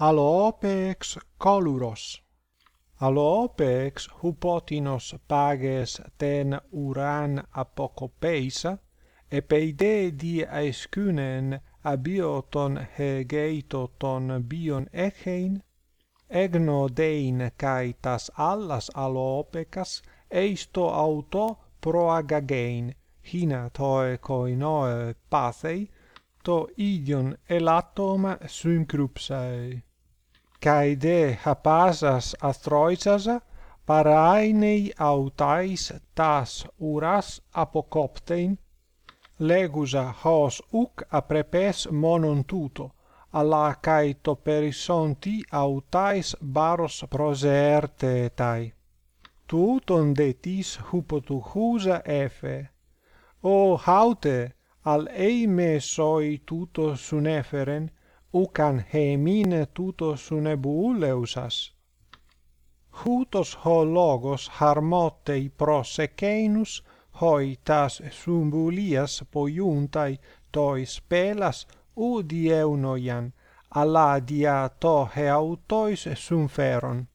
alopex coluros. alopex hupotinos pages ten uran apocopeisa, epeide di aescunen abioton hegeitoton bion echein, egno dein kaitas allas alopecas eisto auto proagagein hina toe koinoe pathei το ίδιον ελάττωμα σύγκρουψαι. Καί δε χαπάζας αθρόησασα, παράινει αυταίς τας ουράς αποκόπτειν, λέγουσα ως ουκ απρεπές μόνον τούτο, αλλά καί το autais baros proserte βάρος προσεέρτεται. Τούτον δε της χουποτουχούσα έφε. «Ω, χάουτε, al eime soi tuto suneferen, ucan hemine tuto sunebuuleusas. Hutos ho logos harmotei proseceinus, hoi tas sumbulias poiuntai tois pelas u dieunoian, alla dia to he heautois sumferon.